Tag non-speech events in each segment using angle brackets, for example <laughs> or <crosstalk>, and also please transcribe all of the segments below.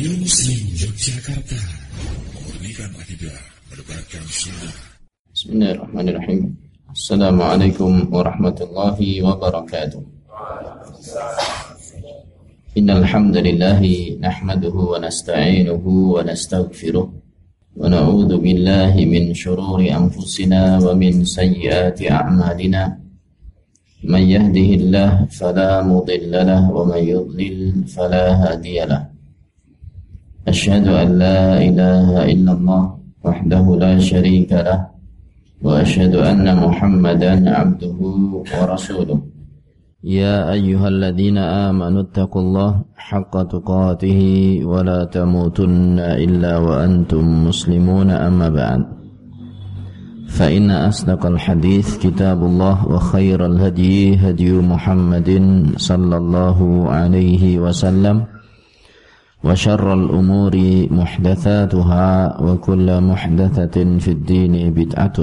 Radio Muslim Yogyakarta Memurnikan akidah Mendebarkan sunnah Bismillahirrahmanirrahim Assalamualaikum warahmatullahi wabarakatuh Innal hamdalillah nahmaduhu wa nasta'inuhu wa nastaghfiruh wa na'udzu billahi min shururi anfusina wa min sayyiati a'malina من يهده الله فلا مضل له ومن يضلل فلا هادي له أشهد أن لا إله إلا الله وحده لا شريك له وأشهد أن محمدا عبده ورسوله. يا أيها الذين آمنوا اتقوا الله حق تقاته ولا تموتن إلا وأنتم مسلمون أما بعد. فإن أصدق الحديث كتاب الله وخير الهدي هدي محمد صلى الله عليه وسلم. وشر الأمور محدثاتها وكل محدثة في الدين بدعة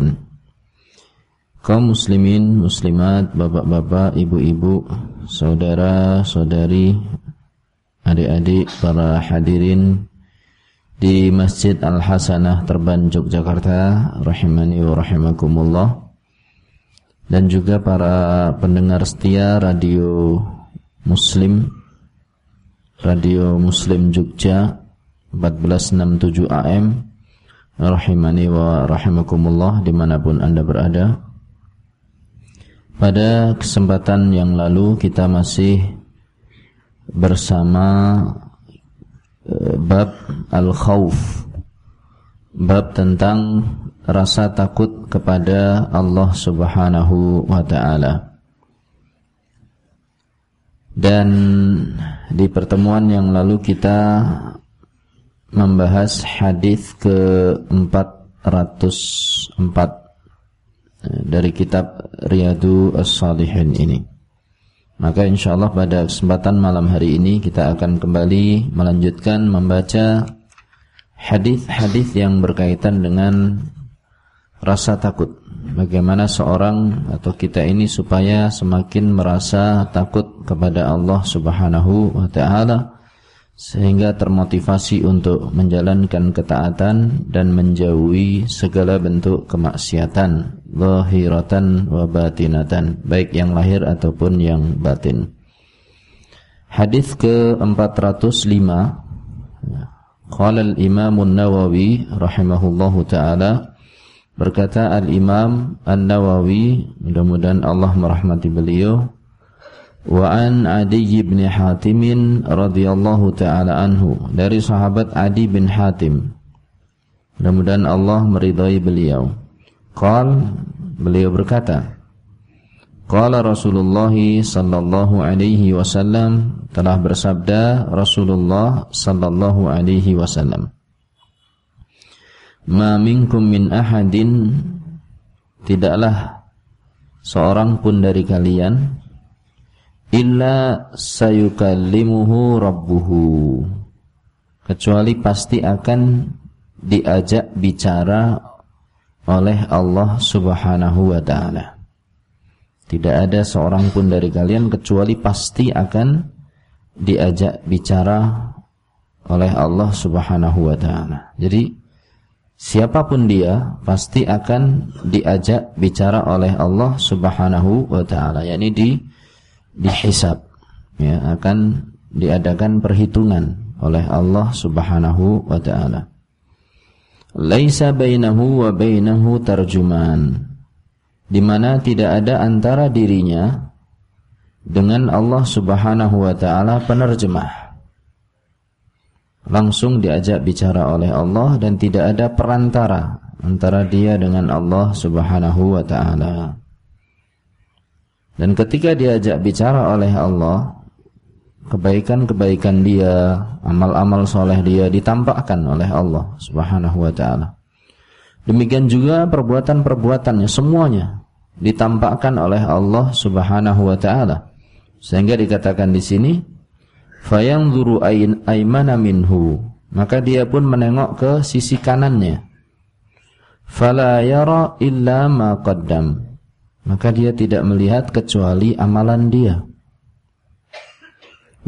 kaum muslimin, muslimat, bapak-bapak, ibu-ibu, saudara-saudari, adik-adik, para hadirin di Masjid Al-Hasanah Terban Yogyakarta rahimani wa rahimakumullah dan juga para pendengar setia radio Muslim Radio Muslim Jogja 1467 AM rahimani wa rahimakumullah di mana pun anda berada. Pada kesempatan yang lalu kita masih bersama bab al-khawf. Bab tentang rasa takut kepada Allah Subhanahu wa taala dan di pertemuan yang lalu kita membahas hadis ke-404 dari kitab Riyadu As-Salihin ini maka insya Allah pada kesempatan malam hari ini kita akan kembali melanjutkan membaca hadis-hadis yang berkaitan dengan rasa takut. Bagaimana seorang atau kita ini supaya semakin merasa takut kepada Allah Subhanahu wa taala sehingga termotivasi untuk menjalankan ketaatan dan menjauhi segala bentuk kemaksiatan zahiratan wa batinatan baik yang lahir ataupun yang batin. Hadis ke-405 qala al-imam an-nawawi rahimahullahu taala berkata al-imam an-nawawi mudah-mudahan Allah merahmati beliau Wa Adi bin Hatim radhiyallahu taala anhu dari sahabat Adi bin Hatim. Mudah-mudahan Allah meridai beliau. Qal beliau berkata, Qala Rasulullah sallallahu alaihi wasallam telah bersabda Rasulullah sallallahu alaihi wasallam. Ma minkum min ahadin tidaklah seorang pun dari kalian illa sayukallimuhu rabbuhu kecuali pasti akan diajak bicara oleh Allah Subhanahu wa taala. Tidak ada seorang pun dari kalian kecuali pasti akan diajak bicara oleh Allah Subhanahu wa taala. Jadi siapa pun dia pasti akan diajak bicara oleh Allah Subhanahu wa taala, yakni di dihisab ya akan diadakan perhitungan oleh Allah Subhanahu wa taala. Laisa bainahu wa bainahu tarjuman. Di mana tidak ada antara dirinya dengan Allah Subhanahu wa taala penerjemah. Langsung diajak bicara oleh Allah dan tidak ada perantara antara dia dengan Allah Subhanahu wa taala. Dan ketika diajak bicara oleh Allah, kebaikan-kebaikan dia, amal-amal soleh dia ditampakkan oleh Allah Subhanahu wa taala. Demikian juga perbuatan-perbuatannya semuanya ditampakkan oleh Allah Subhanahu wa taala. Sehingga dikatakan di sini fayanzuru aymana minhu, maka dia pun menengok ke sisi kanannya. Fala yara illa ma qaddam maka dia tidak melihat kecuali amalan dia.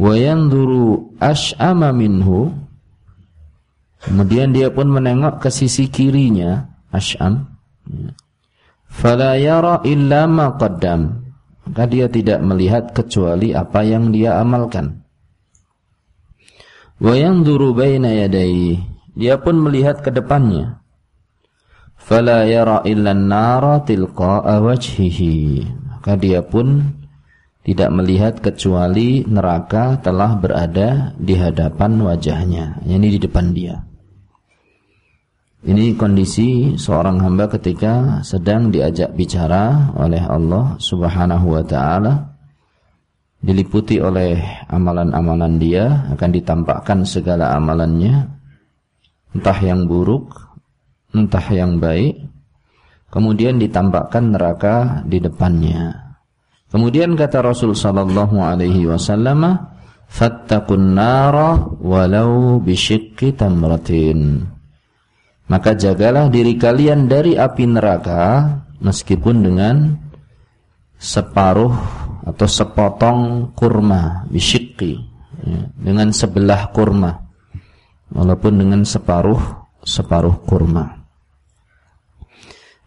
Wa yanzuru ash'ama minhu Kemudian dia pun menengok ke sisi kirinya, Ash'am. Fala yara illa ma qaddam. Maka dia tidak melihat kecuali apa yang dia amalkan. Wa yanzuru baina. Dia pun melihat ke depannya. Fala yara illa an-nara tilqa'a wajhihi. Maka dia pun tidak melihat kecuali neraka telah berada di hadapan wajahnya, yakni di depan dia. Ini kondisi seorang hamba ketika sedang diajak bicara oleh Allah Subhanahu wa taala diliputi oleh amalan-amalan dia akan ditampakkan segala amalannya. Entah yang buruk entah yang baik kemudian ditampakkan neraka di depannya. Kemudian kata Rasul sallallahu alaihi wasallam fattaqun nara walau bisyikki tamratin. Maka jagalah diri kalian dari api neraka meskipun dengan separuh atau sepotong kurma bisyikki ya, dengan sebelah kurma walaupun dengan separuh separuh kurma.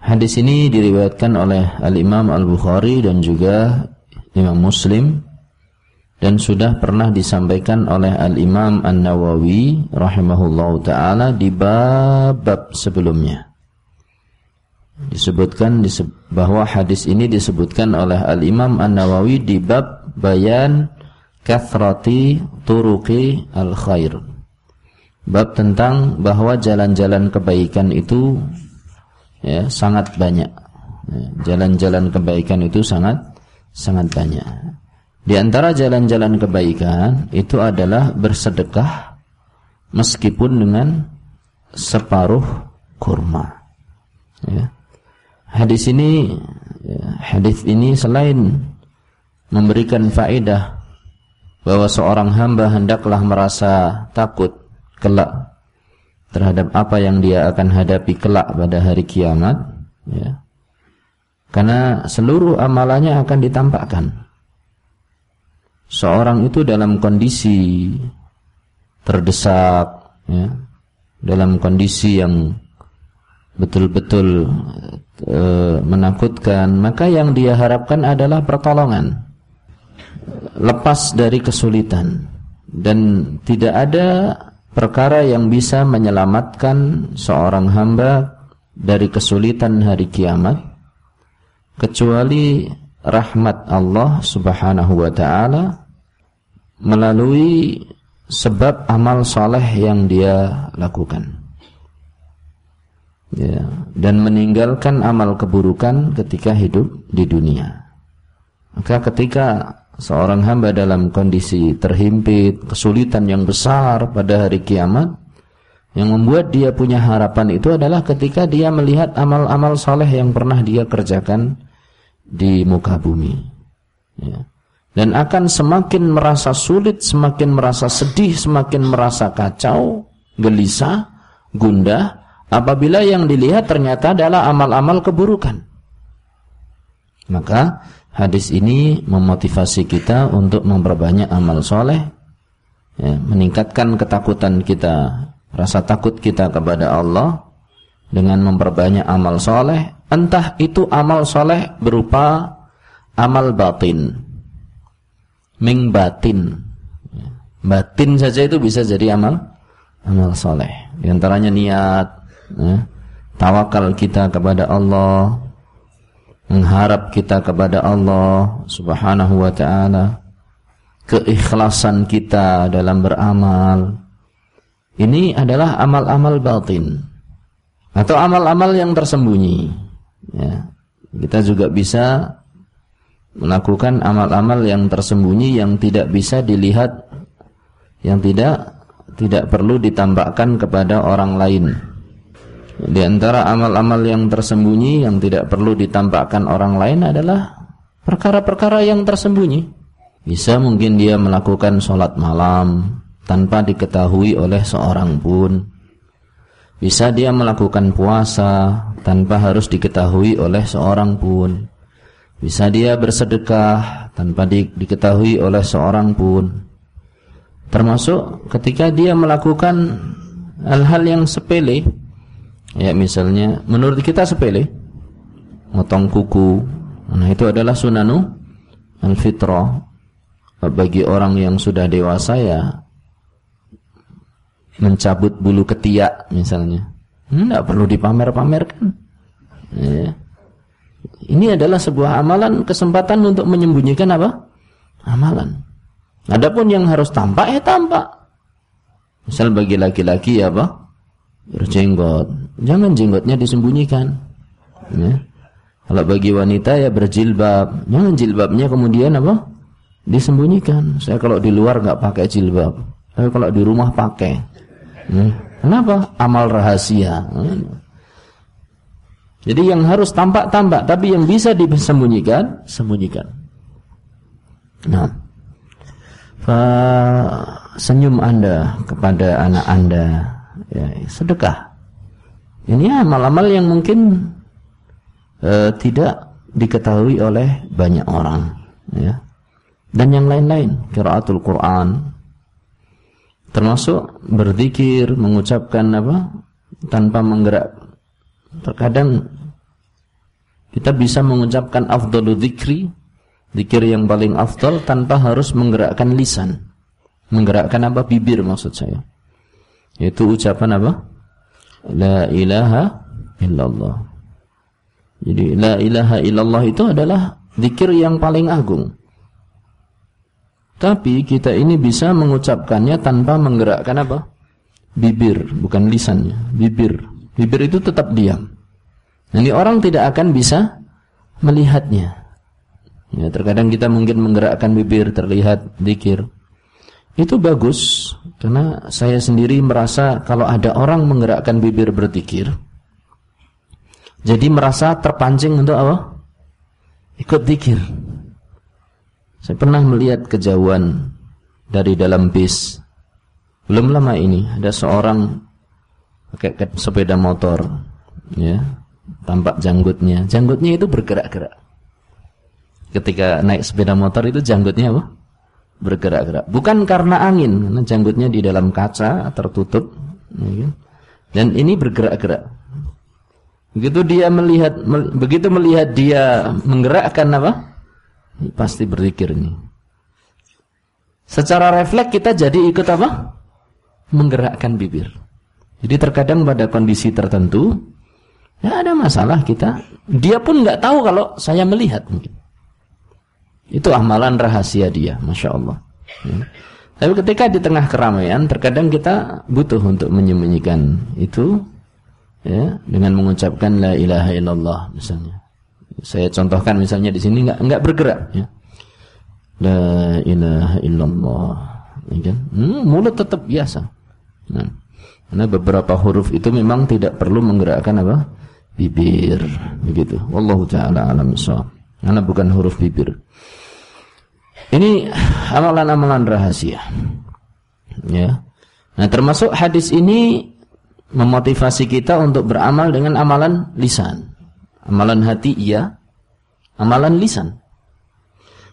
Hadis ini diriwayatkan oleh Al-Imam Al-Bukhari dan juga Imam Muslim dan sudah pernah disampaikan oleh Al-Imam An-Nawawi rahimahullahu taala di bab sebelumnya. Disebutkan bahwa hadis ini disebutkan oleh Al-Imam An-Nawawi di bab bayan kathrati turuqi al-khair. Bab tentang bahwa jalan-jalan kebaikan itu ya sangat banyak. Ya, jalan-jalan kebaikan itu sangat sangat banyak. Di antara jalan-jalan kebaikan itu adalah bersedekah meskipun dengan separuh kurma. Ya. Hadis ini ya, hadis ini selain memberikan faedah bahwa seorang hamba hendaklah merasa takut kelak terhadap apa yang dia akan hadapi kelak pada hari kiamat ya. Karena seluruh amalannya akan ditampakkan seorang itu dalam kondisi terdesak ya, dalam kondisi yang betul-betul e, menakutkan maka yang dia harapkan adalah pertolongan lepas dari kesulitan dan tidak ada perkara yang bisa menyelamatkan seorang hamba dari kesulitan hari kiamat kecuali rahmat Allah Subhanahu wa taala melalui sebab amal soleh yang dia lakukan. Ya, dan meninggalkan amal keburukan ketika hidup di dunia. Maka ketika seorang hamba dalam kondisi terhimpit, kesulitan yang besar pada hari kiamat, yang membuat dia punya harapan itu adalah ketika dia melihat amal-amal soleh yang pernah dia kerjakan di muka bumi. Ya dan akan semakin merasa sulit, semakin merasa sedih, semakin merasa kacau, gelisah, gundah apabila yang dilihat ternyata adalah amal-amal keburukan. Maka hadis ini memotivasi kita untuk memperbanyak amal soleh, ya, meningkatkan ketakutan kita, rasa takut kita kepada Allah dengan memperbanyak amal soleh, entah itu amal soleh berupa amal batin, ming batin. Batin saja itu bisa jadi amal amal soleh. Di antaranya niat, ya, tawakal kita kepada Allah, mengharap kita kepada Allah Subhanahu wa taala, keikhlasan kita dalam beramal. Ini adalah amal-amal batin atau amal-amal yang tersembunyi. Ya. Kita juga bisa melakukan amal-amal yang tersembunyi yang tidak bisa dilihat yang tidak tidak perlu ditampakkan kepada orang lain. Di antara amal-amal yang tersembunyi yang tidak perlu ditampakkan orang lain adalah perkara-perkara yang tersembunyi. Bisa mungkin dia melakukan sholat malam tanpa diketahui oleh seorang pun. Bisa dia melakukan puasa tanpa harus diketahui oleh seorang pun. Bisa dia bersedekah tanpa di, diketahui oleh seorang pun. Termasuk ketika dia melakukan hal-hal yang sepele ya misalnya menurut kita sepele motong kuku nah itu adalah sunanu al-fitrah. Bagi orang yang sudah dewasa ya mencabut bulu ketiak misalnya. Hmm, perlu dipamer-pamerkan. Ya. ini adalah sebuah amalan kesempatan untuk menyembunyikan apa? Amalan. Adapun yang harus tampak ya tampak. Misal bagi laki-laki ya apa? Berjenggot jangan jenggotnya disembunyikan. Ya. kalau bagi wanita ya berjilbab. Jangan jilbabnya kemudian apa? Disembunyikan. Saya kalau di luar nggak pakai jilbab. Tapi kalau di rumah pakai. Ya. kenapa? Amal rahasia. Ya. jadi yang harus tampak-tampak tapi yang bisa disembunyikan sembunyikan. Nah. Senyum anda kepada anak anda. Ya, sedekah ini amal-amal yang mungkin uh, tidak diketahui oleh banyak orang, ya. Dan yang lain-lain, qiraatul Quran, termasuk berzikir, mengucapkan apa tanpa menggerak. Terkadang kita bisa mengucapkan afdalu dzikri, zikir yang paling afdal tanpa harus menggerakkan lisan. Menggerakkan apa? Bibir maksud saya. Itu ucapan apa? La ilaha illallah. Jadi la ilaha illallah itu adalah zikir yang paling agung. Tapi kita ini bisa mengucapkannya tanpa menggerakkan apa? Bibir, bukan lisannya, bibir. Bibir itu tetap diam. Jadi orang tidak akan bisa melihatnya. Ya, terkadang kita mungkin menggerakkan bibir terlihat zikir. Itu bagus karena saya sendiri merasa kalau ada orang menggerakkan bibir berzikir jadi merasa terpancing untuk apa? Ikut zikir. Saya pernah melihat kejauhan dari dalam bis. Belum lama ini ada seorang pakai sepeda motor ya, tampak janggutnya. Janggutnya itu bergerak-gerak. Ketika naik sepeda motor itu janggutnya apa? Bergerak-gerak. Bukan karena angin, karena janggutnya di dalam kaca tertutup. Ya kan? Dan ini bergerak-gerak. Begitu dia melihat, begitu melihat dia menggerakkan apa? Pasti berzikir ini. Secara refleks kita jadi ikut apa? Menggerakkan bibir. Jadi terkadang pada kondisi tertentu, ya ada masalah kita. Dia pun nggak tahu kalau saya melihat mungkin. Itu amalan rahasia dia, masya Allah. Ya. Tapi ketika di tengah keramaian, terkadang kita butuh untuk menyembunyikan itu, ya, dengan mengucapkan la ilaha illallah misalnya. Saya contohkan misalnya di sini nggak nggak bergerak, ya. La ilaha illallah, ya kan? Hmm, mulut tetap biasa. Nah, karena beberapa huruf itu memang tidak perlu menggerakkan apa? bibir begitu. Wallahu taala alam Karena bukan huruf bibir. Ini amalan-amalan rahasia. Ya. Nah, termasuk hadis ini memotivasi kita untuk beramal dengan amalan lisan. Amalan hati iya, amalan lisan.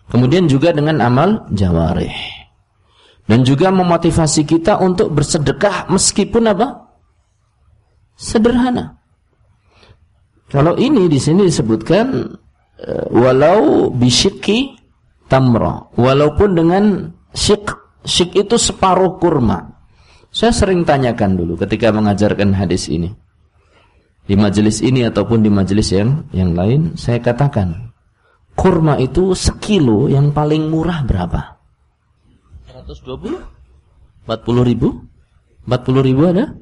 Kemudian juga dengan amal jawarih. Dan juga memotivasi kita untuk bersedekah meskipun apa? Sederhana. Kalau ini di sini disebutkan eh, walau bisyiki tamra. Walaupun dengan syik syik itu separuh kurma. Saya sering tanyakan dulu ketika mengajarkan hadis ini. Di majelis ini ataupun di majelis yang yang lain saya katakan kurma itu sekilo yang paling murah berapa? 120 40 ribu? 40 ribu ada?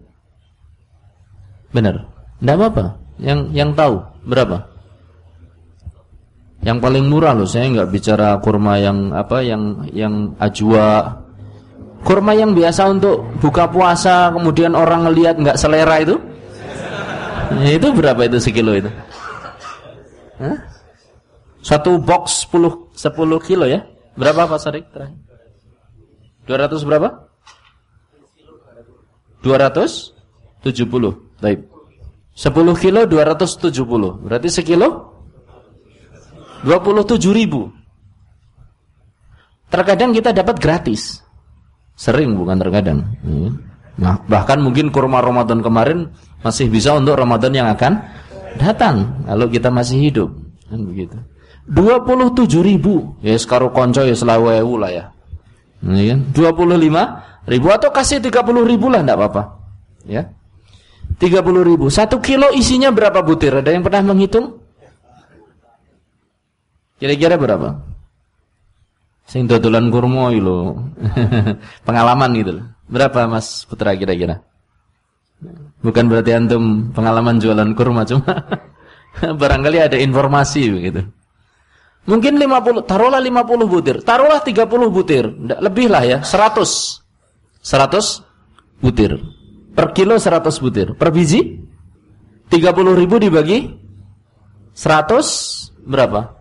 Benar. Tidak apa-apa. Yang yang tahu berapa yang paling murah loh, saya nggak bicara kurma yang apa yang yang ajwa. Kurma yang biasa untuk buka puasa kemudian orang ngelihat nggak selera itu. Ya, itu berapa itu sekilo itu? Hah? Satu box 10 10 kilo ya? Berapa Pak Sarik terakhir? 200 berapa? 270. Baik. 10 kilo 270. Berarti sekilo 27 ribu. Terkadang kita dapat gratis. Sering bukan terkadang. Nah, bahkan mungkin kurma Ramadan kemarin masih bisa untuk Ramadan yang akan datang kalau kita masih hidup. Kan begitu. 27 ribu. Ya sekarang konco ya selawewu lah ya. Ini kan? 25 ribu atau kasih 30 ribu lah enggak apa-apa. Ya. 30 ribu. Satu kilo isinya berapa butir? Ada yang pernah menghitung? Kira-kira berapa? Sing dodolan kurma lo. <laughs> Pengalaman gitu loh. Berapa Mas Putra kira-kira? Bukan berarti antum pengalaman jualan kurma cuma <laughs> barangkali ada informasi begitu. Mungkin 50, taruhlah 50 butir, taruhlah 30 butir, lebih lah ya, 100. 100 butir. Per kilo 100 butir. Per biji 30 ribu dibagi 100 berapa?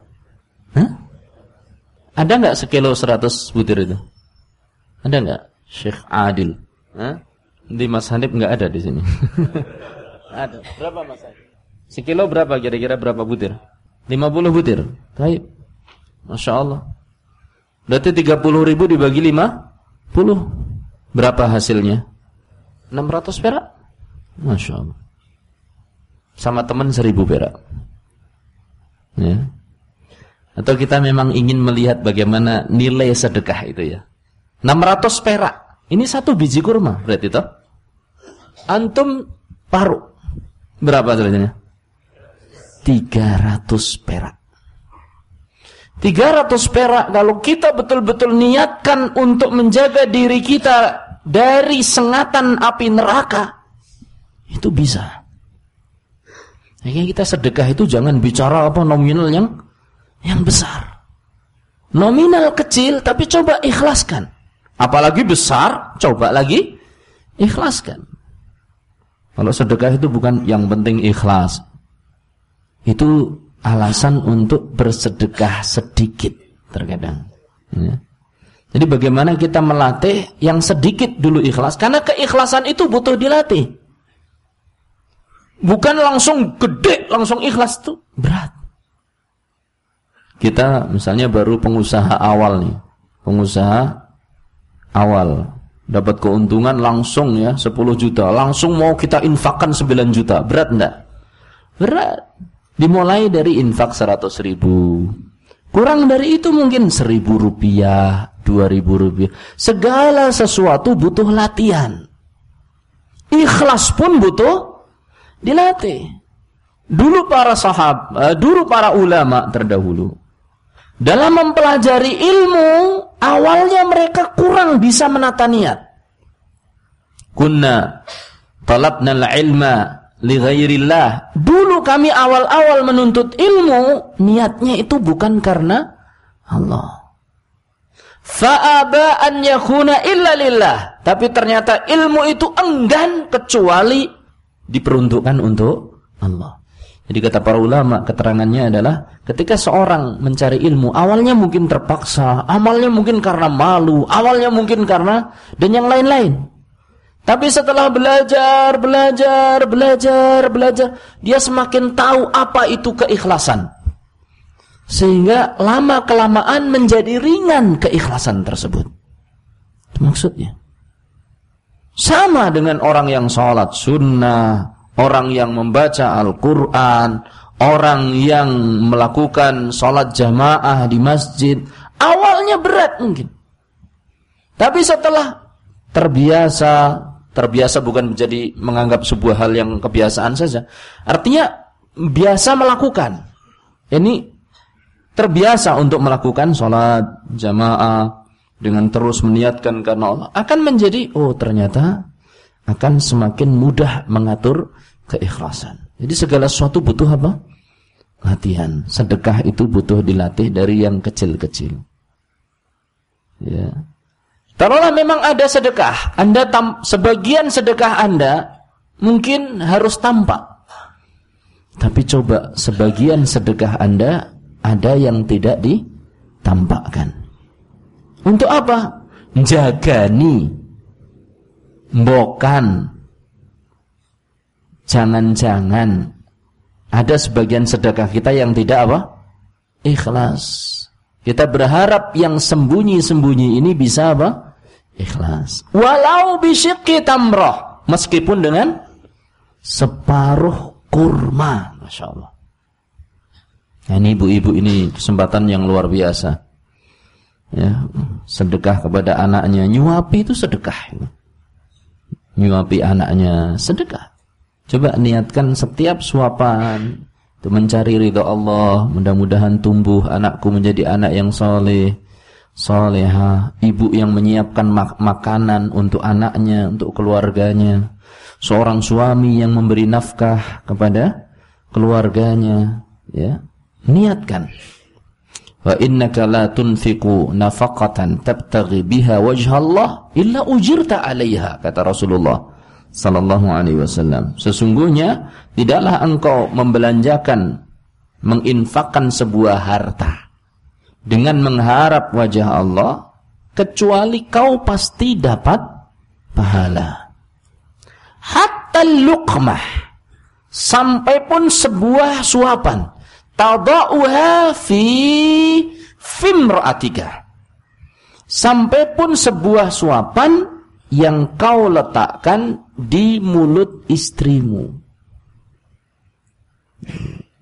Hah? Ada nggak sekilo 100 butir itu? Ada nggak? Syekh Adil. Hah? Di Mas Hanif nggak ada di sini. <laughs> ada. Berapa Mas Hanif? Sekilo berapa kira-kira berapa butir? 50 butir. Baik. Masya Allah. Berarti 30 ribu dibagi 50. Berapa hasilnya? 600 perak. Masya Allah. Sama teman 1000 perak. Ya. Atau kita memang ingin melihat bagaimana nilai sedekah itu ya. 600 perak. Ini satu biji kurma berarti itu. Antum paruh. Berapa harganya? 300 perak. 300 perak kalau kita betul-betul niatkan untuk menjaga diri kita dari sengatan api neraka itu bisa. Makanya kita sedekah itu jangan bicara apa nominal yang yang besar. Nominal kecil tapi coba ikhlaskan. Apalagi besar, coba lagi ikhlaskan. Kalau sedekah itu bukan yang penting ikhlas. Itu alasan untuk bersedekah sedikit terkadang. Ya. Jadi bagaimana kita melatih yang sedikit dulu ikhlas? Karena keikhlasan itu butuh dilatih. Bukan langsung gede, langsung ikhlas itu berat. Kita misalnya baru pengusaha awal nih. Pengusaha awal. Dapat keuntungan langsung ya 10 juta. Langsung mau kita infakkan 9 juta. Berat enggak? Berat. Dimulai dari infak 100 ribu. Kurang dari itu mungkin 1000 rupiah, 2000 rupiah. Segala sesuatu butuh latihan. Ikhlas pun butuh dilatih. Dulu para sahab, uh, dulu para ulama terdahulu dalam mempelajari ilmu, awalnya mereka kurang bisa menata niat. Kunna talabna al-ilma li ghairillah. Dulu kami awal-awal menuntut ilmu, niatnya itu bukan karena Allah. Fa'aba an yakuna illa lillah. Tapi ternyata ilmu itu enggan kecuali diperuntukkan untuk Allah. Jadi kata para ulama, keterangannya adalah ketika seorang mencari ilmu, awalnya mungkin terpaksa, awalnya mungkin karena malu, awalnya mungkin karena dan yang lain-lain. Tapi setelah belajar, belajar, belajar, belajar, dia semakin tahu apa itu keikhlasan. Sehingga lama-kelamaan menjadi ringan keikhlasan tersebut. Maksudnya. Sama dengan orang yang sholat sunnah, orang yang membaca Al-Quran, orang yang melakukan sholat jamaah di masjid. Awalnya berat mungkin. Tapi setelah terbiasa, Terbiasa bukan menjadi menganggap sebuah hal yang kebiasaan saja. Artinya biasa melakukan. Ini terbiasa untuk melakukan sholat jamaah dengan terus meniatkan karena Allah akan menjadi oh ternyata akan semakin mudah mengatur keikhlasan. Jadi segala sesuatu butuh apa? Latihan. Sedekah itu butuh dilatih dari yang kecil-kecil. Ya. Taruhlah memang ada sedekah, Anda tam, sebagian sedekah Anda mungkin harus tampak. Tapi coba sebagian sedekah Anda ada yang tidak ditampakkan. Untuk apa? Jagani. Mbokan. Jangan-jangan ada sebagian sedekah kita yang tidak apa? Ikhlas. Kita berharap yang sembunyi-sembunyi ini bisa apa? ikhlas. Walau bisyikki tamrah, meskipun dengan separuh kurma, masya Allah. Nah, ini ibu-ibu ini kesempatan yang luar biasa. Ya, sedekah kepada anaknya, nyuapi itu sedekah. Nyuapi anaknya sedekah. Coba niatkan setiap suapan itu mencari ridho Allah, mudah-mudahan tumbuh anakku menjadi anak yang soleh, soleha, ibu yang menyiapkan mak makanan untuk anaknya, untuk keluarganya, seorang suami yang memberi nafkah kepada keluarganya, ya. Niatkan. Wa innaka la tunfiqu nafaqatan tabtaghi biha wajhallah illa ujirta 'alaiha kata Rasulullah sallallahu alaihi wasallam. Sesungguhnya tidaklah engkau membelanjakan menginfakkan sebuah harta dengan mengharap wajah Allah kecuali kau pasti dapat pahala. Hatta luqmah sampai pun sebuah suapan. Tadauha fi fimra'atika. Sampai pun sebuah suapan yang kau letakkan di mulut istrimu.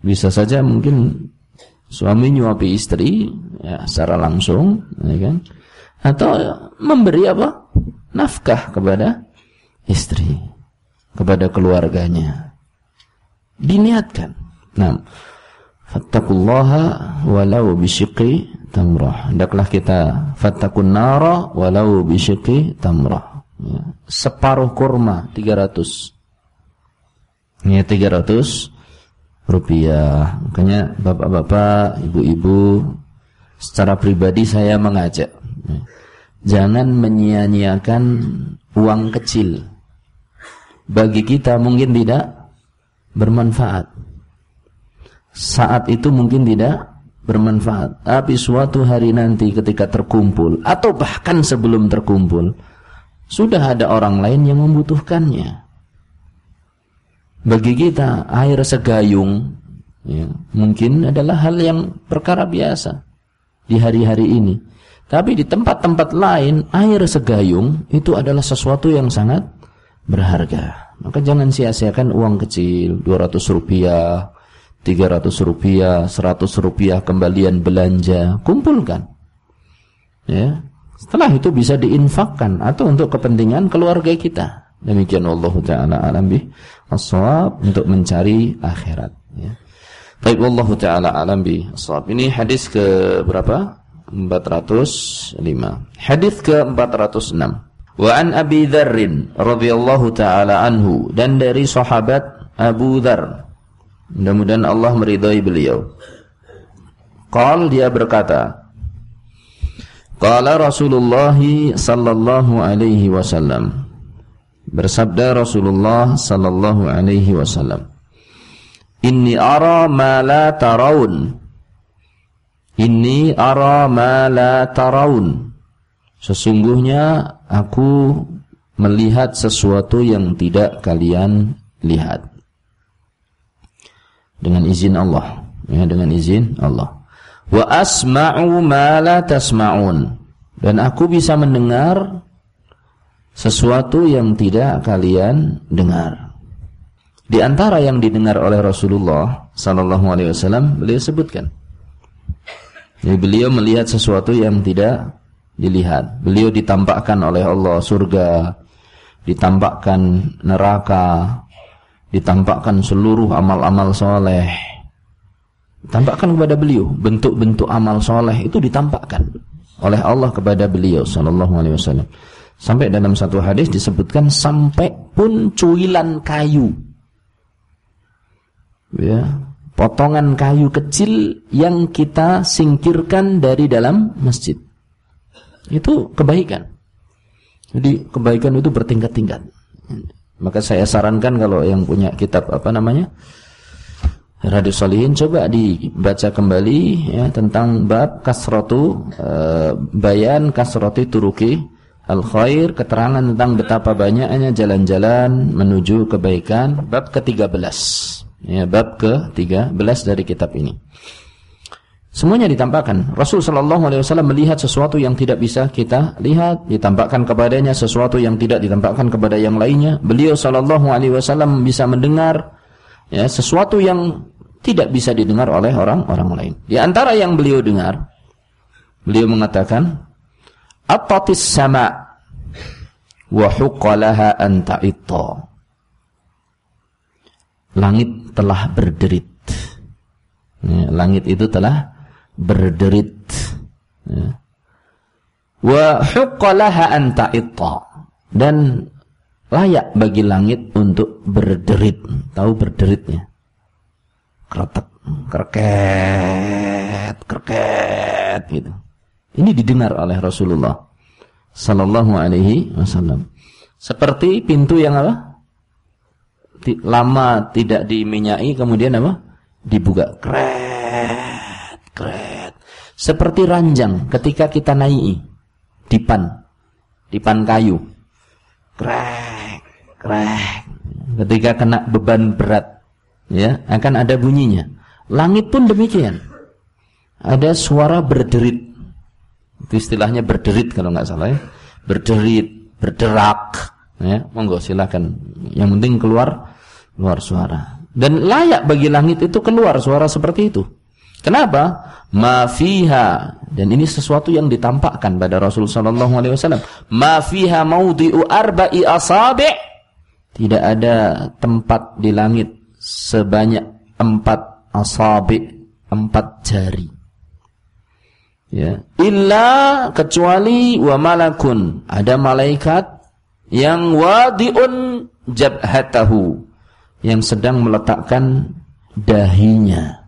Bisa saja mungkin suami nyuapi istri ya secara langsung ya kan? Atau memberi apa? Nafkah kepada istri kepada keluarganya. Diniatkan. Nah fattakullaha walau bisyiqi tamrah. Hendaklah kita fattakun nara walau bisyiqi tamrah. Ya. Separuh kurma 300. Ini 300 rupiah. Makanya bapak-bapak, ibu-ibu secara pribadi saya mengajak ya. jangan menyia-nyiakan uang kecil. Bagi kita mungkin tidak bermanfaat saat itu mungkin tidak bermanfaat. Tapi suatu hari nanti ketika terkumpul atau bahkan sebelum terkumpul sudah ada orang lain yang membutuhkannya. Bagi kita air segayung ya, mungkin adalah hal yang perkara biasa di hari-hari ini. Tapi di tempat-tempat lain air segayung itu adalah sesuatu yang sangat berharga. Maka jangan sia-siakan uang kecil 200 rupiah 300 rupiah, 100 rupiah kembalian belanja, kumpulkan. Ya. Setelah itu bisa diinfakkan atau untuk kepentingan keluarga kita. Demikian Allah Ta'ala alam bih as untuk mencari akhirat. Ya. Baik Allah Ta'ala alam bih as Ini hadis ke berapa? 405. Hadis ke 406. Wa an Abi Dzarrin radhiyallahu taala anhu dan dari sahabat Abu Dzar Mudah-mudahan Allah meridhai beliau. Qal dia berkata, Qala Rasulullah sallallahu alaihi wasallam. Bersabda Rasulullah sallallahu alaihi wasallam. Inni ara ma la tarawun. Inni ara ma la tarawun. Sesungguhnya aku melihat sesuatu yang tidak kalian lihat dengan izin Allah ya dengan izin Allah wa asma'u ma la tasma'un. Dan aku bisa mendengar sesuatu yang tidak kalian dengar. Di antara yang didengar oleh Rasulullah sallallahu alaihi wasallam beliau sebutkan. Jadi beliau melihat sesuatu yang tidak dilihat. Beliau ditampakkan oleh Allah surga ditampakkan neraka ditampakkan seluruh amal-amal soleh tampakkan kepada beliau bentuk-bentuk amal soleh itu ditampakkan oleh Allah kepada beliau Sallallahu Alaihi Wasallam. Sampai dalam satu hadis disebutkan sampai pun cuilan kayu. Ya potongan kayu kecil yang kita singkirkan dari dalam masjid. Itu kebaikan. Jadi kebaikan itu bertingkat-tingkat. Maka saya sarankan kalau yang punya kitab apa namanya? Radio Solihin coba dibaca kembali ya tentang bab kasratu e, bayan kasrati turuki al khair keterangan tentang betapa banyaknya jalan-jalan menuju kebaikan bab ke-13 ya bab ke-13 dari kitab ini Semuanya ditampakkan. Rasul Shallallahu Alaihi Wasallam melihat sesuatu yang tidak bisa kita lihat, ditampakkan kepadanya sesuatu yang tidak ditampakkan kepada yang lainnya. Beliau Shallallahu Alaihi Wasallam bisa mendengar ya sesuatu yang tidak bisa didengar oleh orang-orang lain. Di antara yang beliau dengar, beliau mengatakan, "Attatis sama wa huqalaha anta Langit telah berderit. Ya, langit itu telah berderit ya. wa huqqalaha anta dan layak bagi langit untuk berderit tahu berderitnya kretek kerket kerket gitu. Ini didengar oleh Rasulullah sallallahu alaihi wasallam. Seperti pintu yang apa? Lama tidak diminyai kemudian apa? Dibuka. Kret Kret. Seperti ranjang ketika kita naiki dipan, dipan kayu. Krek, krek. Ketika kena beban berat, ya, akan ada bunyinya. Langit pun demikian. Ada suara berderit. Itu istilahnya berderit kalau nggak salah ya. Berderit, berderak. Ya, monggo silakan. Yang penting keluar keluar suara. Dan layak bagi langit itu keluar suara seperti itu. Kenapa? Ma fiha dan ini sesuatu yang ditampakkan pada Rasul sallallahu alaihi wasallam. Ma fiha maudhi'u arba'i asabi'. Tidak ada tempat di langit sebanyak empat asabi, empat jari. Ya, illa kecuali wa malakun, ada malaikat yang wadi'un jabhatahu yang sedang meletakkan dahinya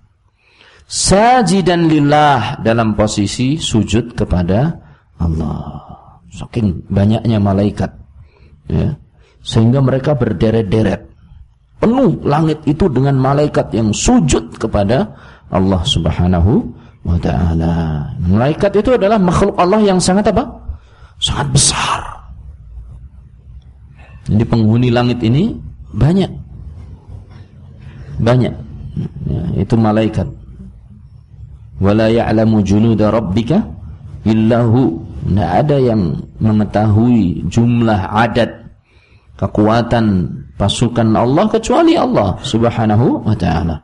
sajidan lillah dalam posisi sujud kepada Allah. Saking banyaknya malaikat. Ya. Sehingga mereka berderet-deret. Penuh langit itu dengan malaikat yang sujud kepada Allah Subhanahu wa taala. Malaikat itu adalah makhluk Allah yang sangat apa? Sangat besar. Jadi penghuni langit ini banyak. Banyak. Ya, itu malaikat wala ya'lamu junuda rabbika illahu tidak ada yang mengetahui jumlah adat kekuatan pasukan Allah kecuali Allah Subhanahu wa taala.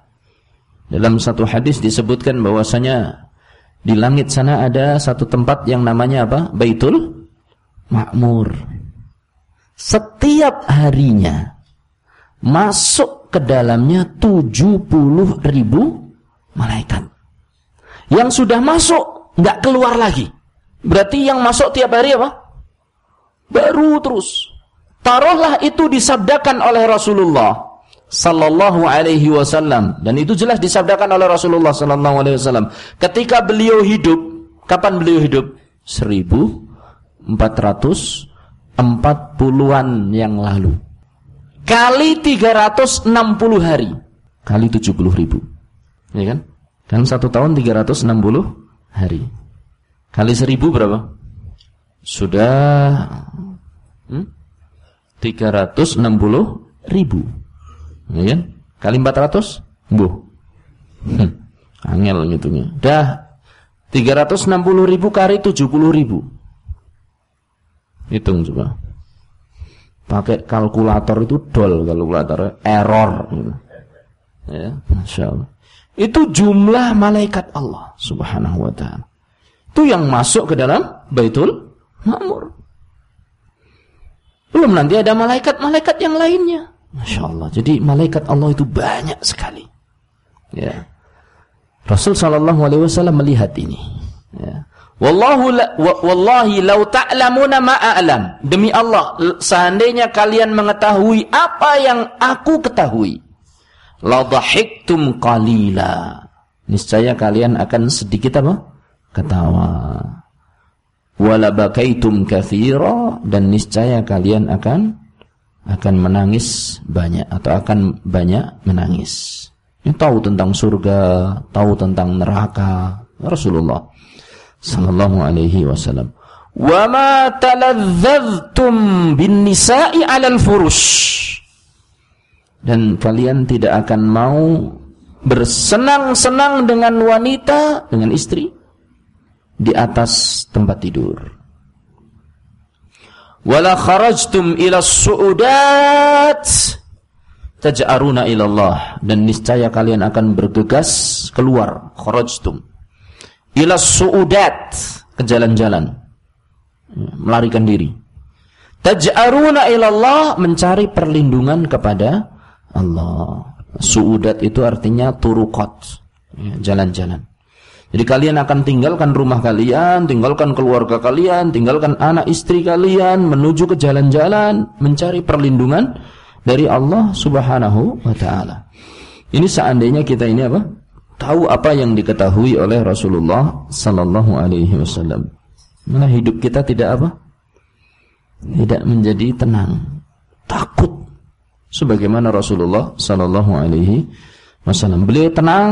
Dalam satu hadis disebutkan bahwasanya di langit sana ada satu tempat yang namanya apa? Baitul Ma'mur. Setiap harinya masuk ke dalamnya 70 ribu malaikat. Yang sudah masuk nggak keluar lagi. Berarti yang masuk tiap hari apa? Baru terus. Taruhlah itu disabdakan oleh Rasulullah sallallahu alaihi wasallam. Dan itu jelas disabdakan oleh Rasulullah sallallahu alaihi wasallam. Ketika beliau hidup kapan beliau hidup? 1440-an yang lalu. Kali 360 hari. Kali 70 ribu. Ya kan? Kan satu tahun 360 hari. Kali seribu berapa? Sudah hmm? 360 ribu. Ya kan? Kali 400? Bu. Hmm. Angel ngitungnya. Dah 360 ribu kali 70 ribu. Hitung coba. Pakai kalkulator itu dol kalkulator error. Ya, Masya Allah. Itu jumlah malaikat Allah subhanahu wa ta'ala. Itu yang masuk ke dalam Baitul Ma'mur. Belum nanti ada malaikat-malaikat yang lainnya. Masya Allah. Jadi malaikat Allah itu banyak sekali. Ya. Rasul Shallallahu Alaihi Wasallam melihat ini. Ya. Wallahu la, wallahi lau ta'lamuna ma a'lam. Demi Allah, seandainya kalian mengetahui apa yang aku ketahui, la dhahiktum qalila. Niscaya kalian akan sedikit apa? Ketawa. Wala bakaitum katsira dan niscaya kalian akan akan menangis banyak atau akan banyak menangis. Ini tahu tentang surga, tahu tentang neraka. Rasulullah sallallahu alaihi wasallam. Wa ma taladzadztum bin nisa'i 'alal furush dan kalian tidak akan mau bersenang-senang dengan wanita, dengan istri di atas tempat tidur. Wala kharajtum ila su'udat taj'aruna ila Allah dan niscaya kalian akan bergegas keluar. Kharajtum ila su'udat. Ke jalan-jalan. Melarikan diri. Taj'aruna ila Allah mencari perlindungan kepada Allah. Su'udat itu artinya turuqat. Ya, jalan-jalan jadi kalian akan tinggalkan rumah kalian, tinggalkan keluarga kalian, tinggalkan anak istri kalian, menuju ke jalan-jalan, mencari perlindungan dari Allah subhanahu wa ta'ala. Ini seandainya kita ini apa? Tahu apa yang diketahui oleh Rasulullah sallallahu alaihi wasallam. Malah hidup kita tidak apa? Tidak menjadi tenang. Takut. Sebagaimana Rasulullah sallallahu alaihi wasallam. Beliau tenang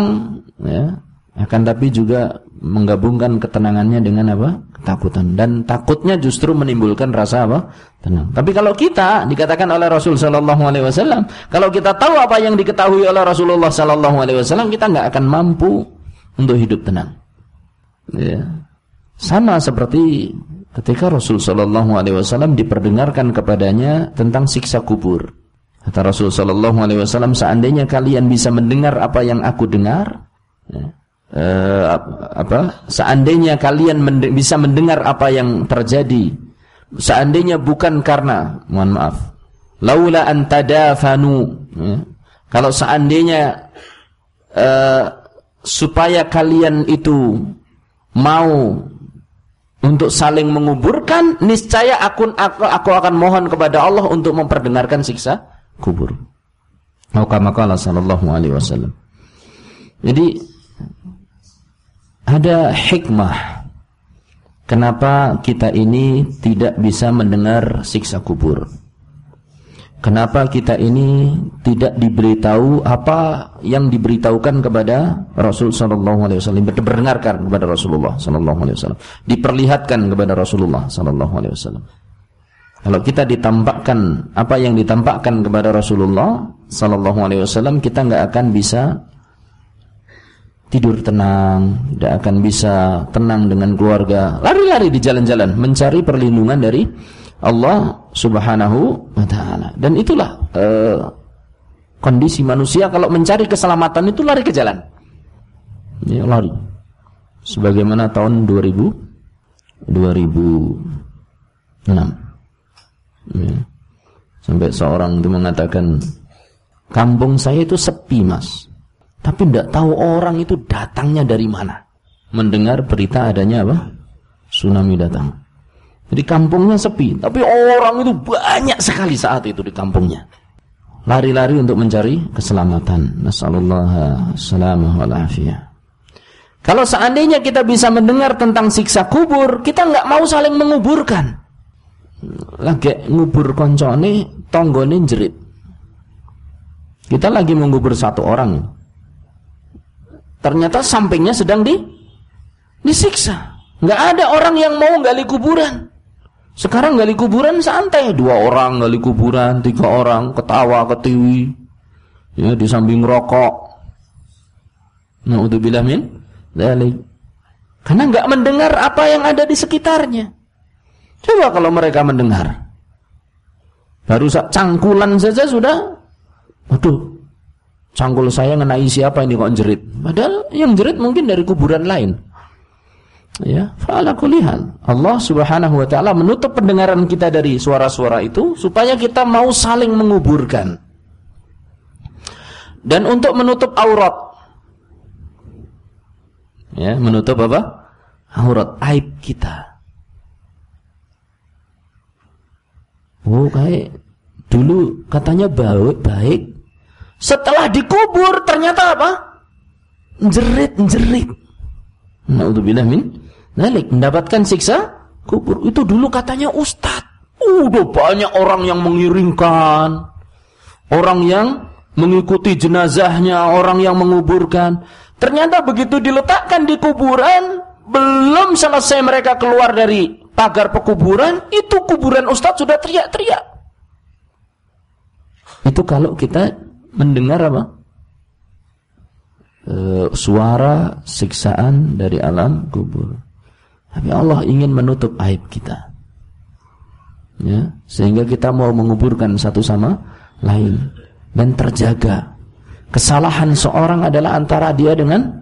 ya, akan tapi juga menggabungkan ketenangannya dengan apa? Ketakutan dan takutnya justru menimbulkan rasa apa? Tenang. Tapi kalau kita dikatakan oleh Rasul Shallallahu Alaihi Wasallam, kalau kita tahu apa yang diketahui oleh Rasulullah Shallallahu Alaihi Wasallam, kita nggak akan mampu untuk hidup tenang. Ya. Sama seperti ketika Rasul Shallallahu Alaihi Wasallam diperdengarkan kepadanya tentang siksa kubur. Kata Rasul Shallallahu Alaihi Wasallam, seandainya kalian bisa mendengar apa yang aku dengar, ya, uh, apa seandainya kalian mende bisa mendengar apa yang terjadi seandainya bukan karena mohon maaf laula an tadafanu ya, kalau seandainya uh, supaya kalian itu mau untuk saling menguburkan niscaya aku, aku aku akan mohon kepada Allah untuk memperdengarkan siksa kubur. Maka maka sallallahu alaihi wasallam. Jadi ada hikmah kenapa kita ini tidak bisa mendengar siksa kubur. Kenapa kita ini tidak diberitahu apa yang diberitahukan kepada Rasul sallallahu alaihi wasallam, diperdengarkan kepada Rasulullah sallallahu alaihi wasallam, diperlihatkan kepada Rasulullah sallallahu alaihi wasallam. Kalau kita ditampakkan apa yang ditampakkan kepada Rasulullah sallallahu alaihi wasallam, kita nggak akan bisa tidur tenang, tidak akan bisa tenang dengan keluarga, lari-lari di jalan-jalan mencari perlindungan dari Allah Subhanahu wa taala. Dan itulah uh, kondisi manusia kalau mencari keselamatan itu lari ke jalan. Ya, lari. Sebagaimana tahun 2000 2006. Ya. Sampai seorang itu mengatakan kampung saya itu sepi, Mas. Tapi tidak tahu orang itu datangnya dari mana. Mendengar berita adanya apa? Tsunami datang. Jadi kampungnya sepi, tapi orang itu banyak sekali saat itu di kampungnya. Lari-lari untuk mencari keselamatan. Nasallallahu salamah. Kalau seandainya kita bisa mendengar tentang siksa kubur, kita nggak mau saling menguburkan. Lagi ngubur koncone, tonggone jerit. Kita lagi mengubur satu orang, Ternyata sampingnya sedang di disiksa. Nggak ada orang yang mau gali kuburan. Sekarang gali kuburan santai, dua orang gali kuburan, tiga orang ketawa ketiwi, ya di samping rokok. Nah, min dari Karena nggak mendengar apa yang ada di sekitarnya. Coba kalau mereka mendengar. Baru cangkulan saja sudah, waduh, Cangkul saya ngenai siapa ini kok jerit? Padahal yang jerit mungkin dari kuburan lain. Ya, fa'ala kulihan. Allah Subhanahu wa taala menutup pendengaran kita dari suara-suara itu supaya kita mau saling menguburkan. Dan untuk menutup aurat. Ya, menutup apa? Aurat aib kita. Oh, kayak dulu katanya baik, baik setelah dikubur ternyata apa? Jerit-jerit. Naudzubillah min nalik mendapatkan siksa kubur. Itu dulu katanya ustad. Udah banyak orang yang mengiringkan. Orang yang mengikuti jenazahnya, orang yang menguburkan. Ternyata begitu diletakkan di kuburan, belum selesai mereka keluar dari pagar pekuburan, itu kuburan ustadz sudah teriak-teriak. Itu kalau kita mendengar apa? uh, suara siksaan dari alam kubur. Tapi Allah ingin menutup aib kita. Ya, sehingga kita mau menguburkan satu sama lain dan terjaga. Kesalahan seorang adalah antara dia dengan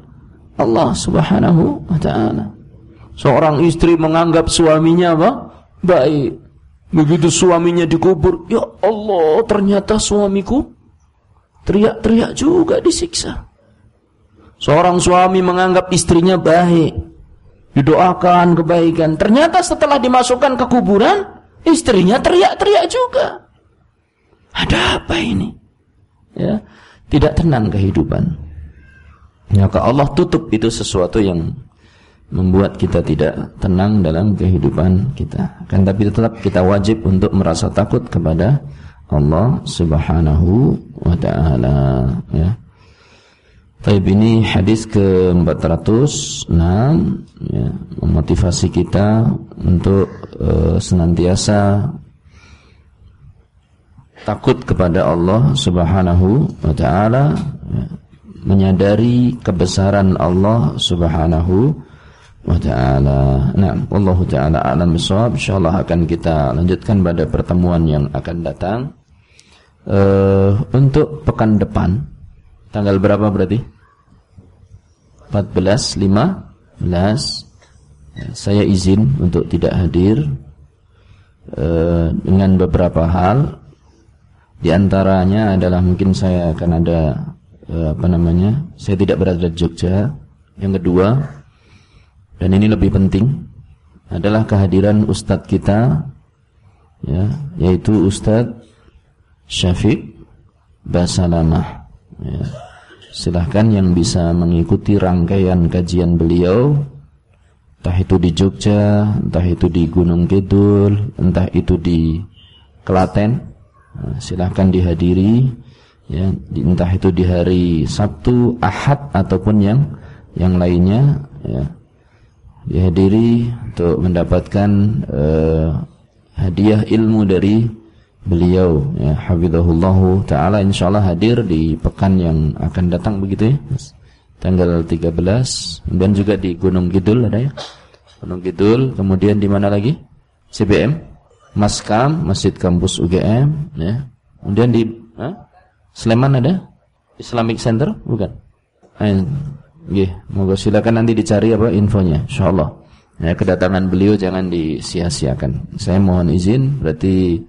Allah Subhanahu wa taala. Seorang istri menganggap suaminya apa? Baik. Begitu suaminya dikubur, ya Allah, ternyata suamiku teriak-teriak juga disiksa. Seorang suami menganggap istrinya baik, didoakan kebaikan. Ternyata setelah dimasukkan ke kuburan, istrinya teriak-teriak juga. Ada apa ini? Ya, tidak tenang kehidupan. Maka Allah tutup itu sesuatu yang membuat kita tidak tenang dalam kehidupan kita. Kan tapi tetap kita wajib untuk merasa takut kepada Allah Subhanahu wa taala ya. Taib ini hadis ke-406 ya, memotivasi kita untuk uh, senantiasa takut kepada Allah Subhanahu wa taala ya, menyadari kebesaran Allah Subhanahu wa taala. Nah, Allah taala alam bisawab. Insyaallah akan kita lanjutkan pada pertemuan yang akan datang. Uh, untuk pekan depan tanggal berapa berarti? 14 15 ya, saya izin untuk tidak hadir uh, dengan beberapa hal di antaranya adalah mungkin saya akan ada uh, apa namanya? Saya tidak berada di Jogja. Yang kedua, dan ini lebih penting adalah kehadiran ustadz kita ya yaitu ustadz Syafiq Basalamah. Ya. silahkan yang bisa mengikuti rangkaian kajian beliau. Entah itu di Jogja entah itu di Gunung Kidul entah itu di Klaten. Nah, silahkan dihadiri ya. Entah itu di hari Sabtu Ahad ataupun yang yang lainnya ya. Dihadiri untuk mendapatkan uh, hadiah ilmu dari beliau ya hafizahullahu taala insyaallah hadir di pekan yang akan datang begitu ya tanggal 13 dan juga di Gunung Kidul ada ya. Gunung Kidul kemudian di mana lagi? CBM Maskam Masjid Kampus UGM ya. Kemudian di ha? Sleman ada? Islamic Center? Bukan? Eh, Nggih, moga silakan nanti dicari apa infonya insyaallah. Ya, kedatangan beliau jangan disia-siakan. Saya mohon izin berarti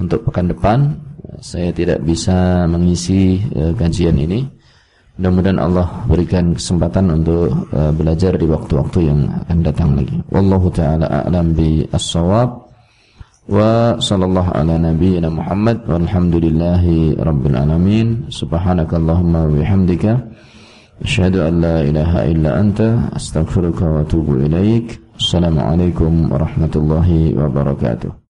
untuk pekan depan saya tidak bisa mengisi uh, kajian ini. Mudah-mudahan Allah berikan kesempatan untuk uh, belajar di waktu-waktu yang akan datang lagi. Wallahu taala a'lam bi as-shawab. Wa sallallahu ala nabiyyina Muhammad walhamdulillahi rabbil alamin. Subhanakallahumma wa bihamdika Asyhadu an la ilaha illa anta astaghfiruka wa atubu ilaik. Assalamualaikum warahmatullahi wabarakatuh.